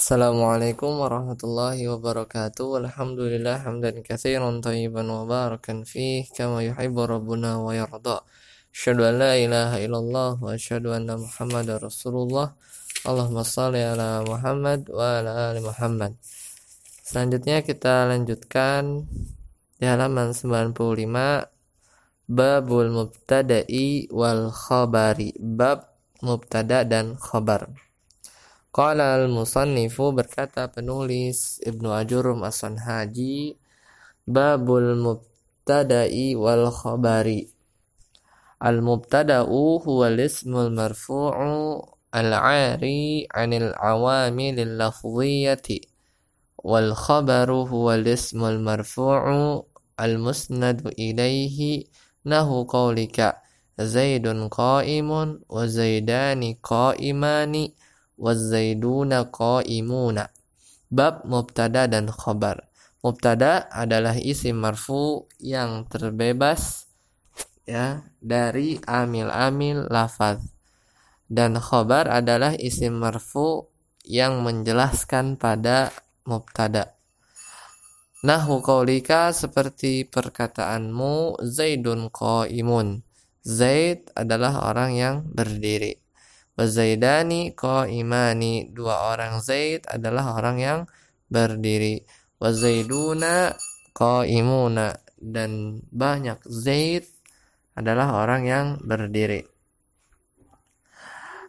Assalamualaikum warahmatullahi wabarakatuh. Alhamdulillah hamdan katsiran tayyiban mubarakan fih kama yuhibbu rabbuna wa yarda. Asyhadu an la ilaha illallah wa asyhadu anna Muhammadar Rasulullah. Allahumma shalli ala Muhammad wa ala ali Muhammad. Selanjutnya kita lanjutkan di halaman 95 Babul Mubtada'i wal Khabari. Bab mubtada dan khabar. Qala al-musannifu berkata penulis Ibnu Ajurum As-Sanhaji babul mubtada'i wal khabari. Al-mubtada'u huwa al-ismul marfu'u al-'ari 'anil 'awamil lafdhiyyati wal khabaru huwa al-ismul marfu'u al-musnadu ilayhi nahu qawlika Zaidun qa'imun wa Zaidani qa'imani wazaiduna qaimuna. Bab mubtada dan khabar. Mubtada adalah isim marfu yang terbebas ya dari amil-amil lafaz. Dan khabar adalah isim marfu yang menjelaskan pada mubtada. Nahu qaulika seperti perkataanmu Zaidun qaimun. Zaid adalah orang yang berdiri. Wazaidani imani dua orang Zaid adalah orang yang berdiri. Wazaiduna imuna dan banyak Zaid adalah orang yang berdiri.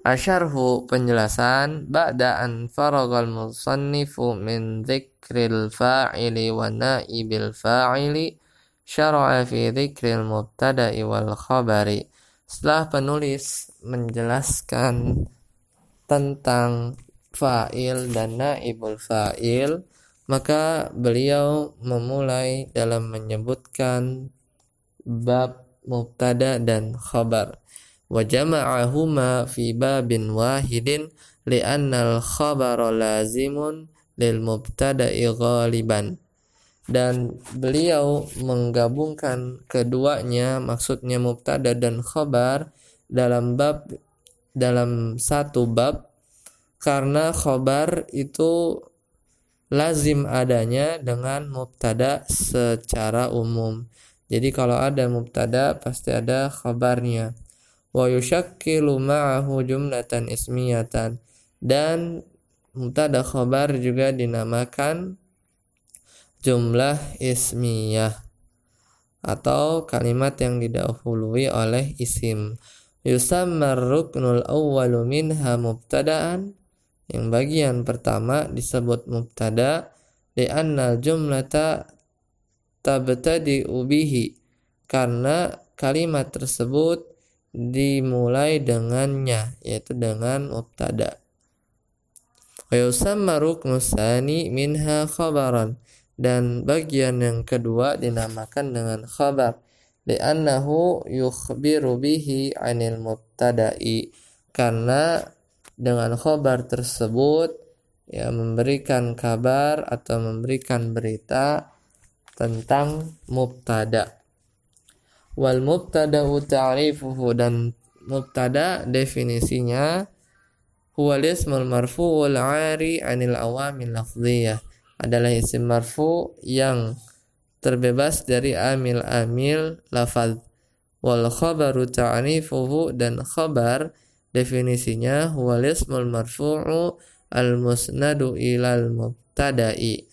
Asyarhu penjelasan ba'da an faragal musannifu min dzikril fa'ili wa naibil fa'ili syara'a fi dzikril mubtada'i wal khabari setelah penulis menjelaskan tentang fa'il dan naibul fa'il, maka beliau memulai dalam menyebutkan bab mubtada dan khabar. Wa jama'ahuma fi babin wahidin li'anna al-khabara lazimun lil mubtada'i ghaliban dan beliau menggabungkan keduanya maksudnya mubtada dan khabar dalam bab dalam satu bab karena khabar itu lazim adanya dengan mubtada secara umum. Jadi kalau ada mubtada pasti ada khabarnya. Wa yushakkilu ma'ahu jumlatan ismiyatan dan mubtada khabar juga dinamakan jumlah ismiyah atau kalimat yang didahului oleh isim. Yusammar ruknul awwalu minha mubtada'an yang bagian pertama disebut mubtada li'anna jumlata tabtadi ubihi karena kalimat tersebut dimulai dengannya yaitu dengan mubtada. Wa yusamma ruknu sani minha khabaran dan bagian yang kedua dinamakan dengan khabar. Li'annahu yukhbiru bihi 'anil mubtada'i. Karena dengan khabar tersebut ya memberikan kabar atau memberikan berita tentang mubtada. Wal mubtada'u ta'rifuhu dan mubtada definisinya huwa ismul marfu'ul 'ari 'anil awamil lafdhiyah adalah isim marfu yang terbebas dari amil-amil lafaz. Wal khabaru ta'rifuhu dan khabar definisinya huwal ismul marfu'u al musnadu ilal mubtada'i.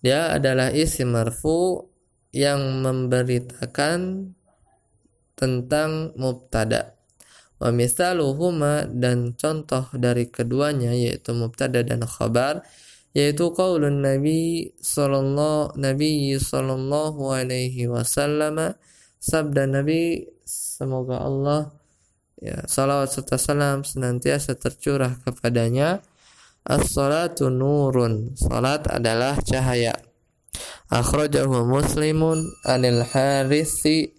Dia adalah isim marfu yang memberitakan tentang mubtada. Wa misaluhuma dan contoh dari keduanya yaitu mubtada dan khabar yaitu qaulun Nabi sallallahu Nabi sallallahu alaihi wasallam. Sabda Nabi semoga Allah ya salawat serta salam senantiasa tercurah kepadanya. As-salatu nurun salat adalah cahaya. Akhrajahu muslimun anil harisi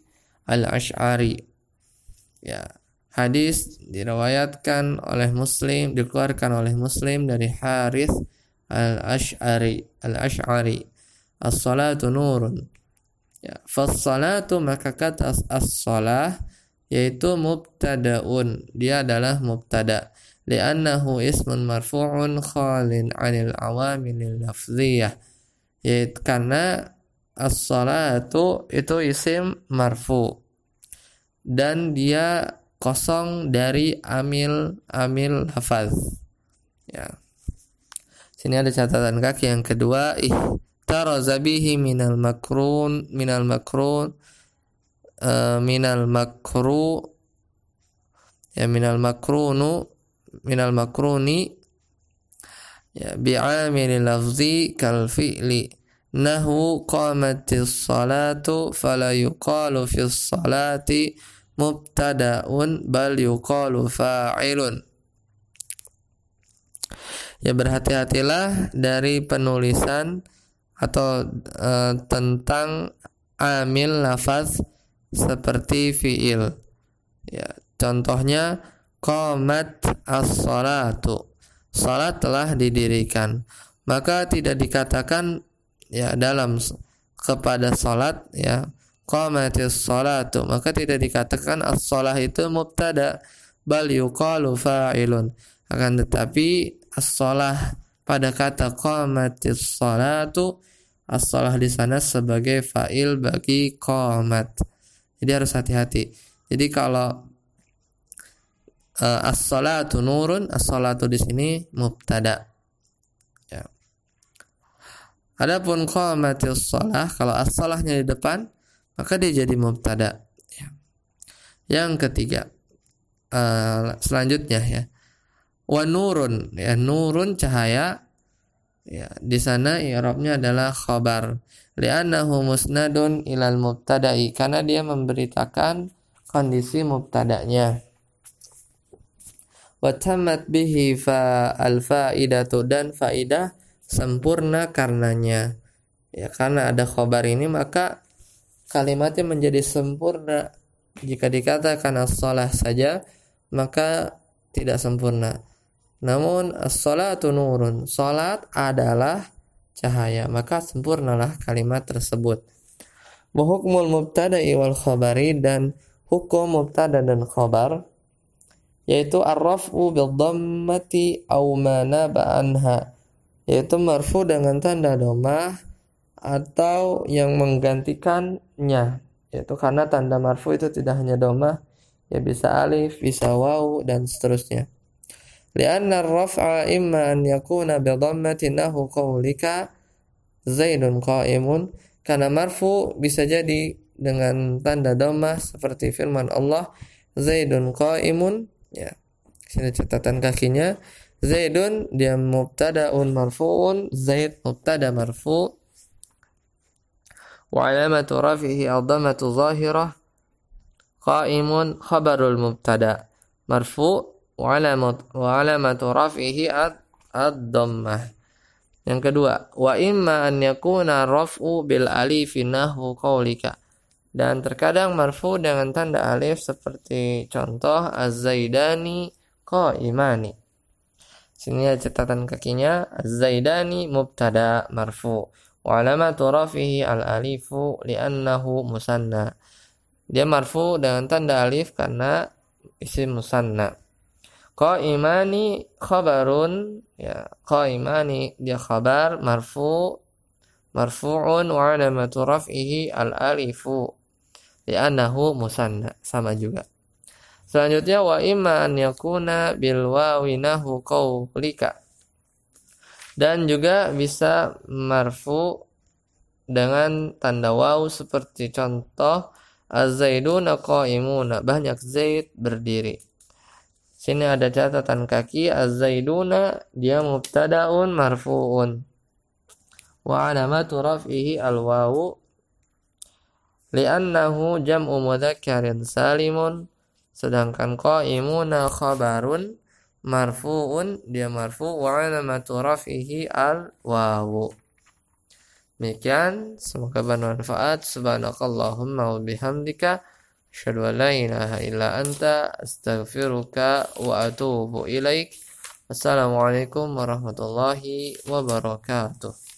al-ash'ari. Ya hadis diriwayatkan oleh muslim dikeluarkan oleh muslim dari Harith al-ash'ari al-ash'ari as-salatu nurun ya fas-salatu maka kata as-salah yaitu mubtadaun. Dia adalah mubtada. li'annahu ismun marfu'un khalin 'anil awamil lafziyah yaitu karena as-salatu itu isim marfu. Dan dia kosong dari amil amil lafaz. Ya sini ada catatan kaki yang kedua ih taraza bihi minal makrun minal makrun uh, minal makru ya minal makrunu minal makruni ya bi'amil lafzi kal fi'li. Nahu qamatis salatu fala yuqalu fis salati mubtada'un bal yuqalu fa'ilun ya berhati-hatilah dari penulisan atau e, tentang amil lafaz seperti fiil. Ya contohnya qamat as-salatu. Salat telah didirikan. Maka tidak dikatakan ya dalam kepada salat ya qamatis salatu maka tidak dikatakan as-salah itu mubtada bal yuqalu fa'ilun. Akan tetapi as-salah pada kata qamatis salatu as-salah di sana sebagai fa'il bagi qamat jadi harus hati-hati jadi kalau uh, as-salatu nurun, as-salatu di sini mubtada. Ya. Adapun qamatis shalah kalau as-salahnya di depan maka dia jadi mubtada. Ya. Yang ketiga uh, selanjutnya ya. Wa nurun. Ya nurun cahaya. Ya di sana i'rabnya adalah khabar. Li'annahu musnadun ilal mubtada'i. Karena dia memberitakan kondisi mubtada'nya. Watamat bihi fa al faidatu. Dan faidah sempurna karenanya. Ya karena ada khobar ini maka kalimatnya menjadi sempurna. Jika dikatakan as-salah saja maka tidak sempurna namun as-salatu nurun. Salat adalah cahaya. Maka sempurnalah kalimat tersebut. Wa hukmul mubtada'i wal khabari dan hukum mubtada dan khabar yaitu arrafu bil dhammati aw ma anha yaitu marfu dengan tanda domah atau yang menggantikannya yaitu karena tanda marfu itu tidak hanya domah ya bisa alif bisa waw dan seterusnya ar-raf'a imma an yakuna bi dhammati nahu qawlika zaidun qa'imun karena marfu bisa jadi dengan tanda domah seperti firman Allah zaidun qa'imun ya sini catatan kakinya Zaidun dia mubtadaun marfu'un Zaid mubtada marfu' wa alamatu rafihi adamatu zahirah qaimun khabarul mubtada wa rafihi ad ad-dhammah yang kedua wa imma an yakuna raf'u bil alif nahwu qaulika dan terkadang marfu dengan tanda alif seperti contoh az-zaidani qaimani. Sini ada catatan kakinya az-zaidani mubtada marfu. Wa alamatu rafihi al-alifu li'annahu musanna. Dia marfu dengan tanda alif karena isim musanna qaimani khabarun. Ya qaimani dia khabar marfu marfu'un wa alamatu raf'ihi al-alifu. Li'annahu musanna sama juga. Selanjutnya wa imma an yakuna bil wawi nahu qaulika dan juga bisa marfu dengan tanda waw seperti contoh az-zaiduna qa'imuna banyak zaid berdiri sini ada catatan kaki az-zaiduna dia mubtadaun marfuun. Wa alamatu raf'ihi al-wawu li'annahu jam'u mudzakkarin salimun. Sedangkan qaimuna khabarun marfu'un dia marfu wa alamatu raf'ihi al wawu demikian semoga bermanfaat. Subhanakallahumma wa bihamdika asyhadu an anta astaghfiruka wa atubu ilaik. Assalamualaikum warahmatullahi wabarakatuh